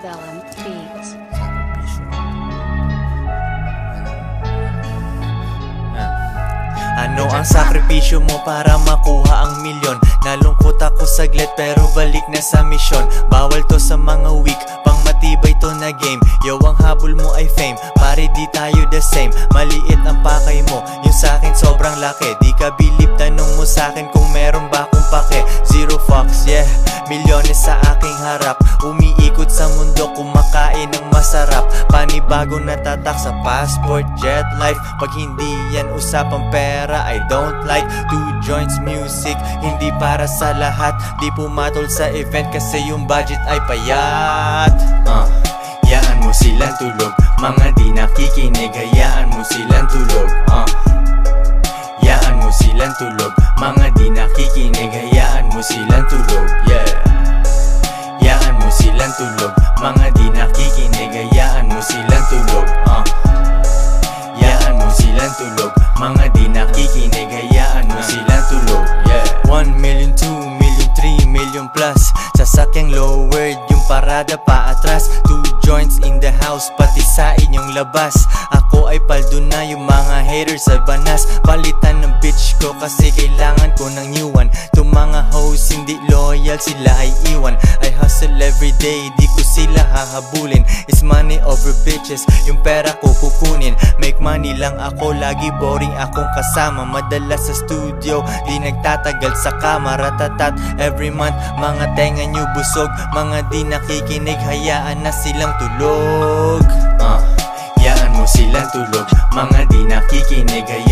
Parabellum Beats. Sakripisyo. Ano ang sakripisyo mo para makuha ang milyon? Nalungkot ako saglit pero balik na sa misyon Bawal to sa mga weak, pang matibay to na game Yo ang habol mo ay fame, pare di tayo the same Maliit ang pakay mo, yung sakin sobrang laki Di ka bilib, tanong mo sakin kung milyones sa aking harap. Umiikot sa mundo, kumakain ng masarap. Panibago natatak sa passport, jet life. Pag hindi yan usapang pera, I don't like Two joints music, hindi para sa lahat Di pumatol sa event kasi yung budget ay payat. Uh, Yaan mo silang tulog, mga di nakikinig Hayaan mo silang tulog. Uh, Yaan mo silang tulog, mga di nakikinig Hayaan mo silang nakikinig Hayaan mo silang tulog uh. Yaan mo silang tulog Mga di nakikinig Hayaan mo silang tulog yeah. 1 million, 2 million, 3 million plus Sasakyang lowered Yung parada pa atras Two joints in the house Pati sa inyong labas Ako ay paldo na Yung mga haters sa banas Palitan ng bitch ko Kasi kailangan loyal Sila ay iwan. I hustle every day Di ko sila hahabulin. It's money over bitches Yung pera ko kukunin. Make money lang ako Lagi boring akong kasama. Madalas sa studio Di nagtatagal sa kama Ratatat every month Mga tenga nyo busog. Mga di nakikinig Hayaan na silang tulog. Uh. Yaan mo silang tulog. Mga di nakikinig Hayaan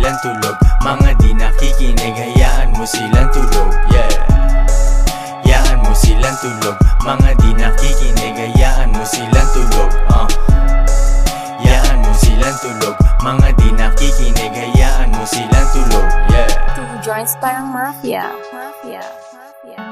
silang tulog Mga di nakikinig Hayaan mo silang tulog Yeah Yaan mo silang tulog Mga di nakikinig Hayaan mo silang tulog uh. Yaan mo silang tulog Mga di nakikinig Hayaan mo silang tulog Yeah Two joints parang mafia. Mafia. Mafia.